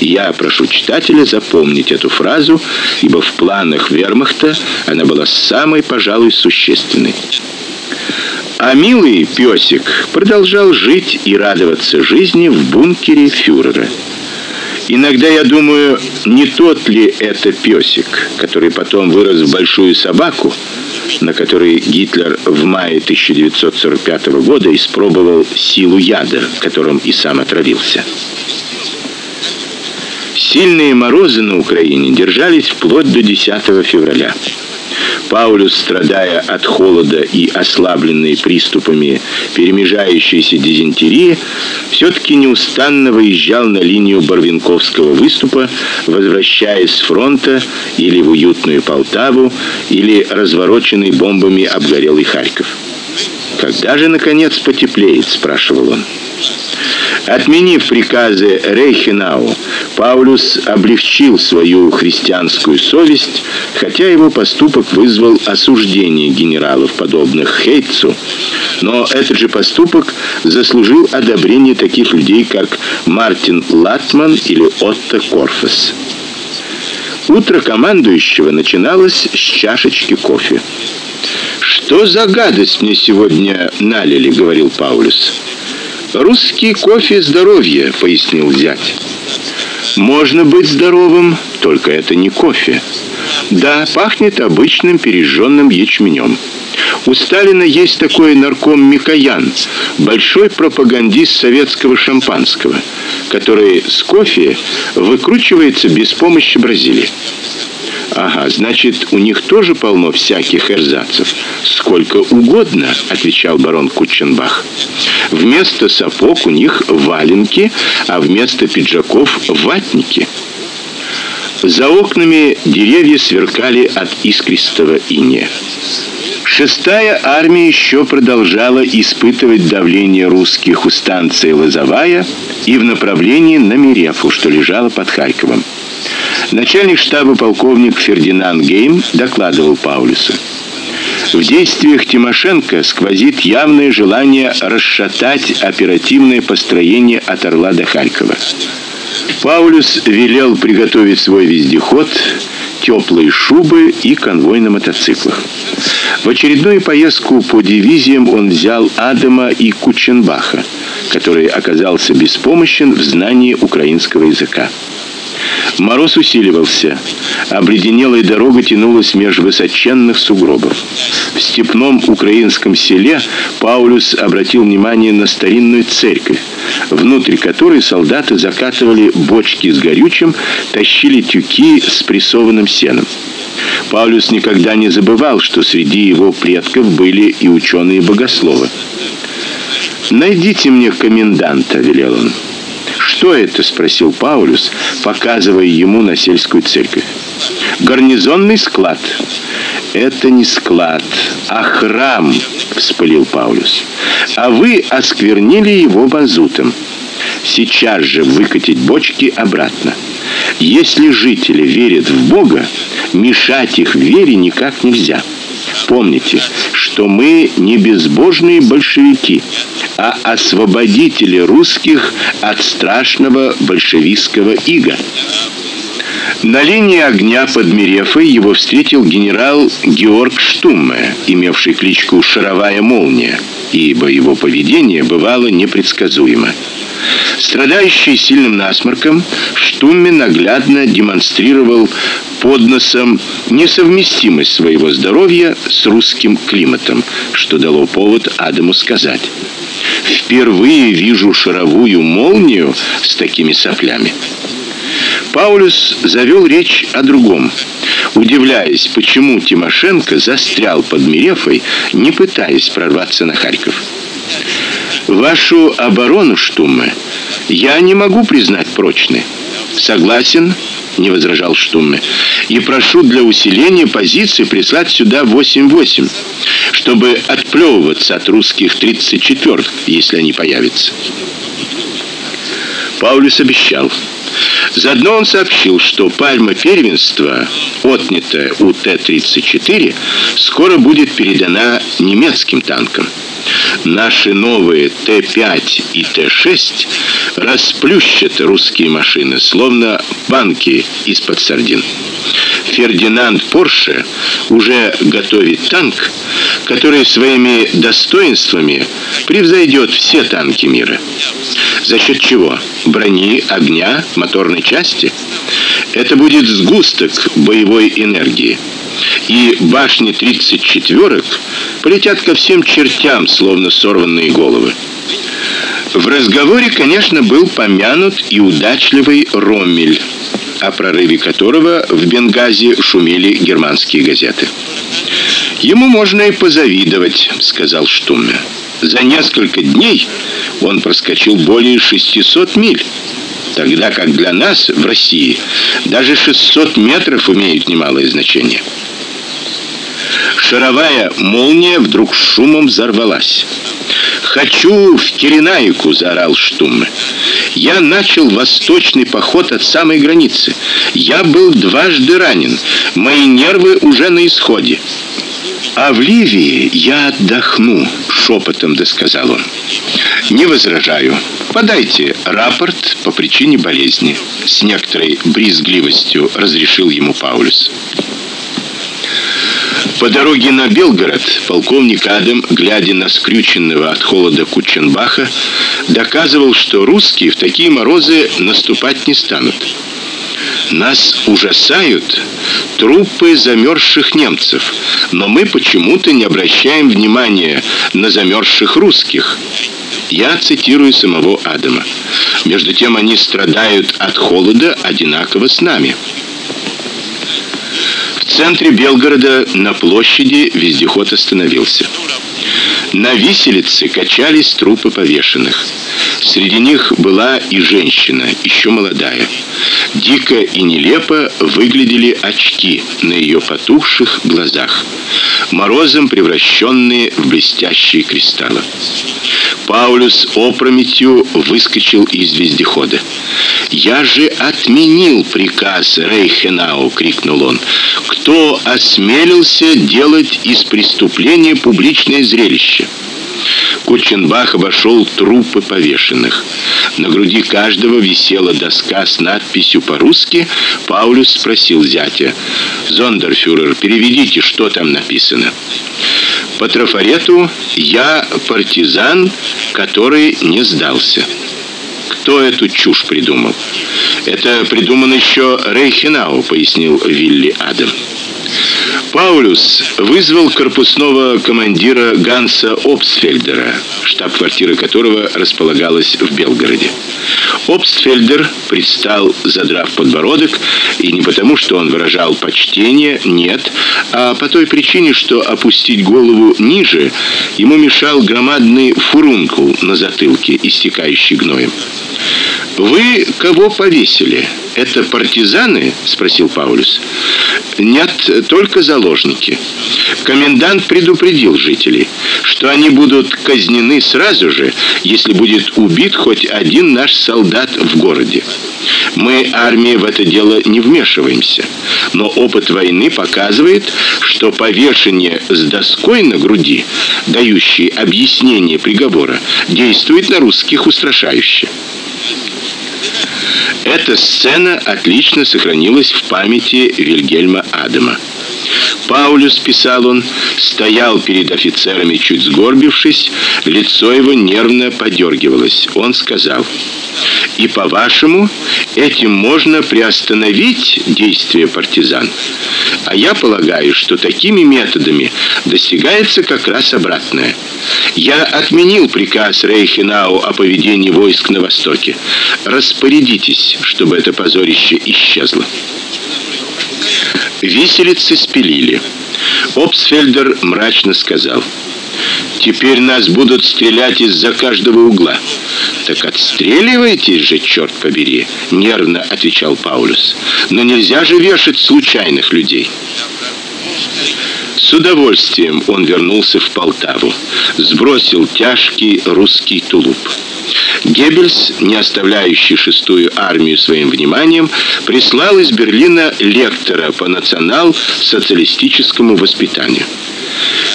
Я прошу читателя запомнить эту фразу, ибо в планах Вермахта она была самой, пожалуй, существенной. А милый песик продолжал жить и радоваться жизни в бункере фюрера. Иногда я думаю, не тот ли это песик, который потом вырос в большую собаку, на которой Гитлер в мае 1945 года испробовал силу яда, которым и сам отравился. Сильные морозы на Украине держались вплоть до 10 февраля. Паулюс, страдая от холода и ослабленный приступами перемежающейся дизентерии, все таки неустанно выезжал на линию Барвинковского выступа, возвращаясь с фронта или в уютную Полтаву, или развороченный бомбами обгорелый Харьков. Когда же наконец потеплеет, спрашивал он. Отменив приказы Рейхенау, Паулюс облегчил свою христианскую совесть, хотя его поступок вызвал осуждение генералов, подобных Хейтцу, но этот же поступок заслужил одобрение таких людей, как Мартин Латман или Отто Корфес. Утро командующего начиналось с чашечки кофе. Что за гадость мне сегодня налили, говорил Паулюс. Русский кофе здоровье, пояснил зять. Можно быть здоровым, только это не кофе. Да, пахнет обычным пережженным ячменем. У Сталина есть такой нарком Микоян, большой пропагандист советского шампанского, который с кофе выкручивается без помощи Бразилии. Ага, значит, у них тоже полно всяких эрзацев. Сколько угодно, отвечал барон Кутченбах. Вместо сапог у них валенки, а вместо пиджаков ватники. За окнами деревья сверкали от искристого инея. Шестая армия еще продолжала испытывать давление русских у станции Лозовая и в направлении на Мерефу, что лежало под Харьковом. Начальник штаба полковник Фердинанд Гейм докладывал Паулюсу. В действиях Тимошенко сквозит явное желание расшатать оперативное построение от Орла до Харькова. Паулюс велел приготовить свой вездеход, теплые шубы и конвой на мотоциклах. В очередную поездку по дивизиям он взял Адама и Кученбаха, который оказался беспомощен в знании украинского языка. Мороз усиливался. Обледенелая дорога тянулась меж высоченных сугробов. В степном украинском селе Паулюс обратил внимание на старинную церковь, внутрь которой солдаты закатывали бочки с горючим, тащили тюки с прессованным сеном. Паулюс никогда не забывал, что среди его предков были и ученые-богословы. Найдите мне коменданта, велел он. Что это, спросил Паулюс, показывая ему на сельскую церковь. Гарнизонный склад. Это не склад, а храм, вспылил Паулюс. А вы осквернили его мазутом. Сейчас же выкатить бочки обратно. Если жители верят в Бога, мешать их вере никак нельзя. Помните, что мы не безбожные большевики, а освободители русских от страшного большевистского ига. На линии огня под Мерефой его встретил генерал Георг Штумме, имевший кличку Шаровая молния, ибо его поведение бывало непредсказуемо. Страдающий сильным насморком, Штумме наглядно демонстрировал под носом несовместимость своего здоровья с русским климатом, что дало повод Адаму сказать: "Впервые вижу шаровую молнию с такими соплями". Паулюс завел речь о другом, удивляясь, почему Тимошенко застрял под Мерефой, не пытаясь прорваться на Харьков. Вашу оборону, Штумме, я не могу признать прочной. Согласен, не возражал Штумме. И прошу для усиления позиции прислать сюда 8-8, чтобы отплевываться от русских 34-х, если они появятся. Паулюс обещал. Заодно он сообщил, что пальма первенства, отнятая у Т-34, скоро будет передана немецким танкам. Наши новые Т-5 и Т-6 расплющат русские машины, словно банки из-под сардин. Фердинанд Порше уже готовит танк, который своими достоинствами превзойдет все танки мира. За счет чего? Брони, огня, моторной части. Это будет сгусток боевой энергии и башни 34-ок полетят ко всем чертям, словно сорванные головы. В разговоре, конечно, был помянут и удачливый Роммель, о прорыве которого в Бенгази шумели германские газеты. Ему можно и позавидовать, сказал Штумме. За несколько дней он проскочил более 600 миль тогда как для нас в России даже 600 метров имеют немалое значение. Шаровая молния вдруг шумом взорвалась. «Хочу в Киренайку!» — заорал Штумме. «Я начал восточный поход от самой границы. Я был дважды ранен. Мои нервы уже на исходе». «А в Ливии я отдохну», — шепотом досказал он. «Не возражаю. Подайте рапорт по причине болезни», — с некоторой брезгливостью разрешил ему Паулюс. По дороге на Белгород полковник Адам, глядя на скрюченного от холода Кученбаха, доказывал, что русские в такие морозы наступать не станут. Нас ужасают трупы замерзших немцев, но мы почему-то не обращаем внимания на замерзших русских. Я цитирую самого Адама. Между тем они страдают от холода одинаково с нами. В центре Белгорода на площади вездеход остановился. На виселице качались трупы повешенных. Среди них была и женщина, еще молодая. Дико и нелепо выглядели очки на ее потухших глазах, морозом превращенные в блестящие кристаллы. Паулюс опрометью выскочил из вездехода. "Я же отменил приказ Рейхенау", крикнул он. "Кто осмелился делать из преступления публичное зрелище?" Кученбах обошел трупы повешенных. На груди каждого висела доска с надписью по-русски. Паулюс спросил зятя: "Зондерфюрер, переведите, что там написано?" По трафарету я партизан, который не сдался. Кто эту чушь придумал? Это придумано еще Рейхенау, пояснил Вилли Адам. Паулюс вызвал корпусного командира Ганса Обсфельдера, штаб-квартира которого располагалась в Белгороде. Обсфельдер предстал, задрав подбородок, и не потому, что он выражал почтение, нет, а по той причине, что опустить голову ниже ему мешал громадный фурункул на затылке, истекающий гноем. Вы кого повесили? Это партизаны? спросил Паулюс. Нет, только заложники. Комендант предупредил жителей, что они будут казнены сразу же, если будет убит хоть один наш солдат в городе. Мы, армия, в это дело не вмешиваемся, но опыт войны показывает, что повешение с доской на груди, дающей объяснение приговора, действует на русских устрашающе. Эта сцена отлично сохранилась в памяти Вильгельма Адама. Паулюс, писал он, стоял перед офицерами чуть сгорбившись, лицо его нервно подергивалось. Он сказал: "И по-вашему, этим можно приостановить действия партизан? А я полагаю, что такими методами достигается как раз обратное. Я отменил приказ Рейхенау о поведении войск на востоке. Распорядитесь, чтобы это позорище исчезло". Виселицы спилили. Обсфельдер мрачно сказал: Теперь нас будут стрелять из-за каждого угла. Так отстреливайтесь же, черт побери, нервно отвечал Паулюс. Но нельзя же вешать случайных людей. С удовольствием он вернулся в Полтаву, сбросил тяжкий русский тулуп. Геббельс, не оставляющий шестую армию своим вниманием, прислал из Берлина лектора по национал-социалистическому воспитанию.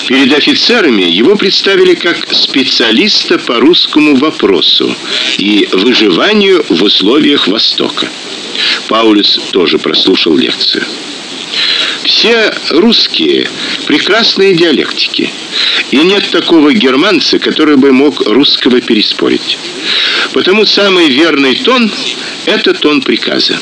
Перед офицерами его представили как специалиста по русскому вопросу и выживанию в условиях Востока. Паулюс тоже прослушал лекцию. Все русские прекрасные диалектики. И нет такого германца, который бы мог русского переспорить. Потому самый верный тон это тон приказа.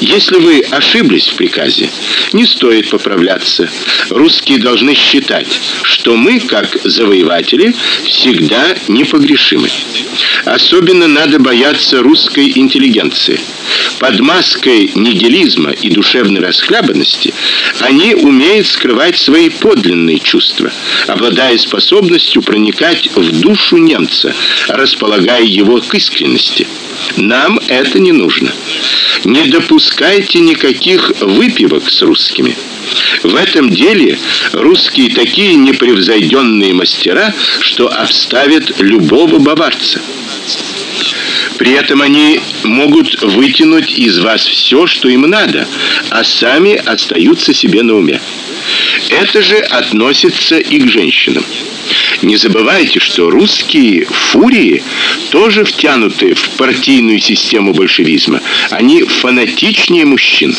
Если вы ошиблись в приказе, не стоит поправляться. Русские должны считать, что мы, как завоеватели, всегда непогрешимы. Особенно надо бояться русской интеллигенции. Под маской нигилизма и душевной расхлябанности они умеют скрывать свои подлинные чувства, обладая способностью проникать в душу немца, располагая его к искренности. Нам это не нужно. Не допускайте никаких выпивок с русскими. В этом деле русские такие непревзойденные мастера, что обставят любого баварца. При этом они могут вытянуть из вас все, что им надо, а сами остаются себе на уме. Это же относится и к женщинам. Не забывайте, что русские фурии тоже втянуты в партийную систему большевизма. Они фанатичнее мужчин.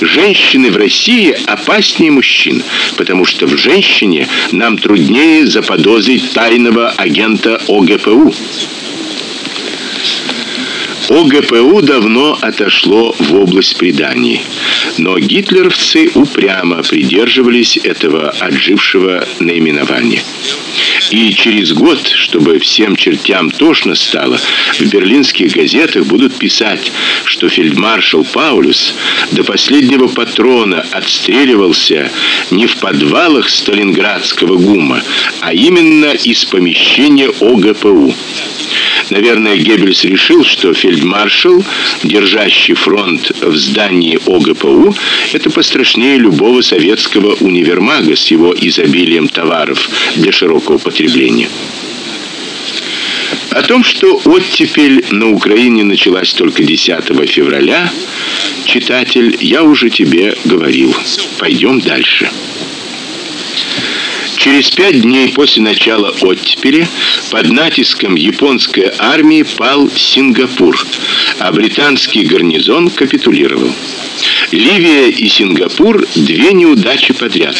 Женщины в России опаснее мужчин, потому что в женщине нам труднее заподозрить тайного агента ОГПУ. ОГПУ давно отошло в область преданий, но гитлеровцы упрямо придерживались этого отжившего наименования. И через год, чтобы всем чертям тошно стало, в берлинских газетах будут писать, что фельдмаршал Паулюс до последнего патрона отстреливался не в подвалах Сталинградского ГУМа, а именно из помещения ОГПУ. Наверное, Геббельс решил, что фельдмаршал, держащий фронт в здании ОГПУ, это пострашнее любого советского универмага с его изобилием товаров для широкого потребления. О том, что оттепель на Украине началась только 10 февраля, читатель, я уже тебе говорил. Пойдем дальше. Через пять дней после начала оттепели под натиском японской армии пал Сингапур, а британский гарнизон капитулировал. Ливия и Сингапур две неудачи подряд.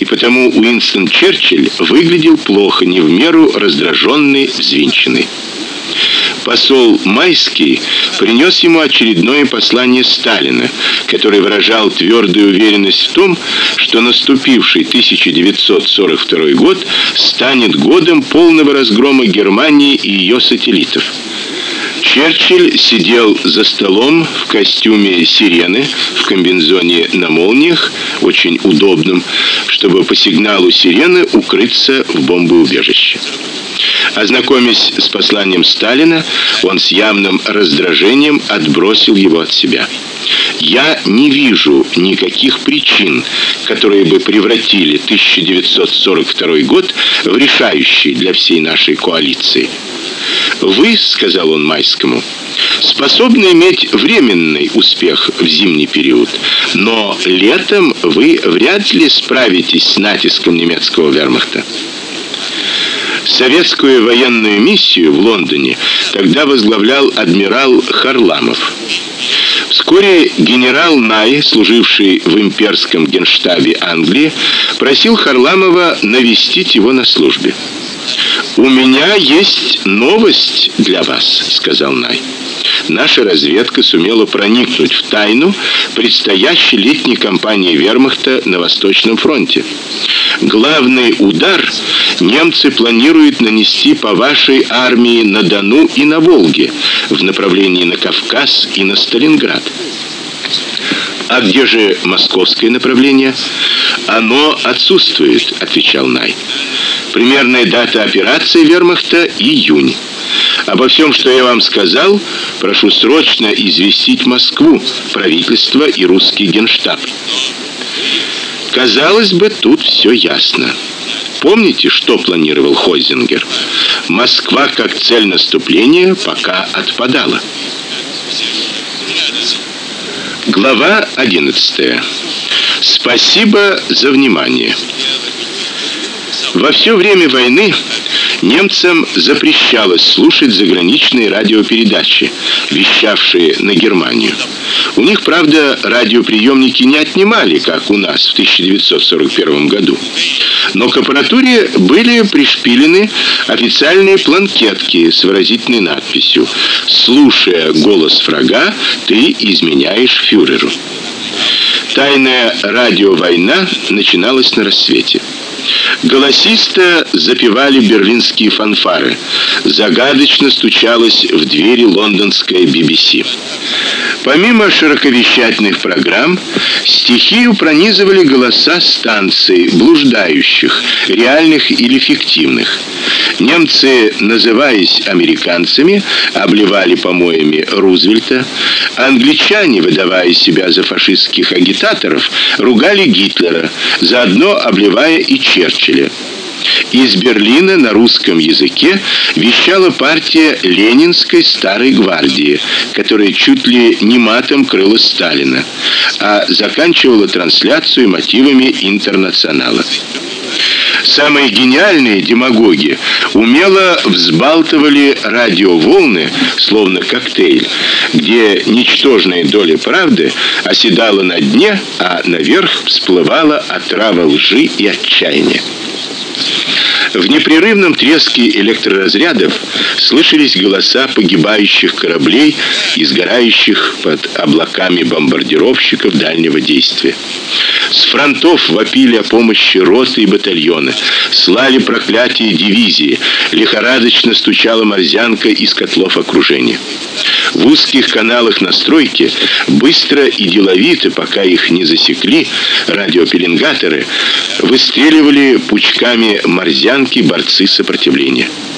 И потому Уинстон Черчилль выглядел плохо, не в меру раздраженный, взвинченный. Посол Майский принес ему очередное послание Сталина, который выражал твердую уверенность в том, что наступивший 1942 год станет годом полного разгрома Германии и ее сателлитов. Черчилль сидел за столом в костюме сирены, в комбинезоне на молниях, очень удобном, чтобы по сигналу сирены укрыться в бомбоубежище. Ознакомясь с посланием Сталина, он с явным раздражением отбросил его от себя. Я не вижу никаких причин, которые бы превратили 1942 год в решающий для всей нашей коалиции. Вы, сказал он Майскому, способны иметь временный успех в зимний период, но летом вы вряд ли справитесь с натиском немецкого вермахта. Советскую военную миссию в Лондоне тогда возглавлял адмирал Харламов. Вскоре генерал Най, служивший в имперском генштабе Англии, просил Харламова навестить его на службе. У меня есть новость для вас, сказал Най. Наша разведка сумела проникнуть в тайну предстоящей летней кампании Вермахта на Восточном фронте. Главный удар немцы планируют нанести по вашей армии на Дону и на Волге в направлении на Кавказ и на Сталинград. А где же московское направление? Оно отсутствует, отвечал Най. Примерная дата операции Вермахта июнь. Обо всем, что я вам сказал, прошу срочно известить Москву, правительство и русский Генштаб. Казалось бы, тут все ясно. Помните, что планировал Хойзингер? Москва как цель наступления пока отпадала. Глава 11. Спасибо за внимание. Во все время войны немцам запрещалось слушать заграничные радиопередачи, вещавшие на Германию. У них, правда, радиоприемники не отнимали, как у нас в 1941 году. Но к аппаратуре были пришпилены официальные планкетки с выразительной надписью: "Слушая голос врага, ты изменяешь фюреру". Тайная радиовойна начиналась на рассвете. Голосисто запевали берлинские фанфары. Загадочно стучалась в двери лондонская BBC. Помимо широковещательных программ, стихию пронизывали голоса станций, блуждающих, реальных или фиктивных. Немцы, называясь американцами, обливали помоями Рузвельта, англичане, выдавая себя за фашистских агитаторов, ругали Гитлера, заодно обливая и Черчилля. Из Берлина на русском языке вещала партия Ленинской старой гвардии, которая чуть ли не матом крыла Сталина, а заканчивала трансляцию мотивами интернационала. Самые гениальные демагоги умело взбалтывали радиоволны, словно коктейль, где ничтожная доля правды оседала на дне, а наверх всплывала отрава лжи и отчаяния. В непрерывном треске электроразрядов слышались голоса погибающих кораблей и сгорающих под облаками бомбардировщиков дальнего действия. С фронтов вопили о помощи роты и батальоны, слали проклятия дивизии, лихорадочно стучала морзянка из котлов окружения. В узких каналах настройки быстро и деловито, пока их не засекли, радиопеленгаторы выстреливали пучками морзянки борцы сопротивления.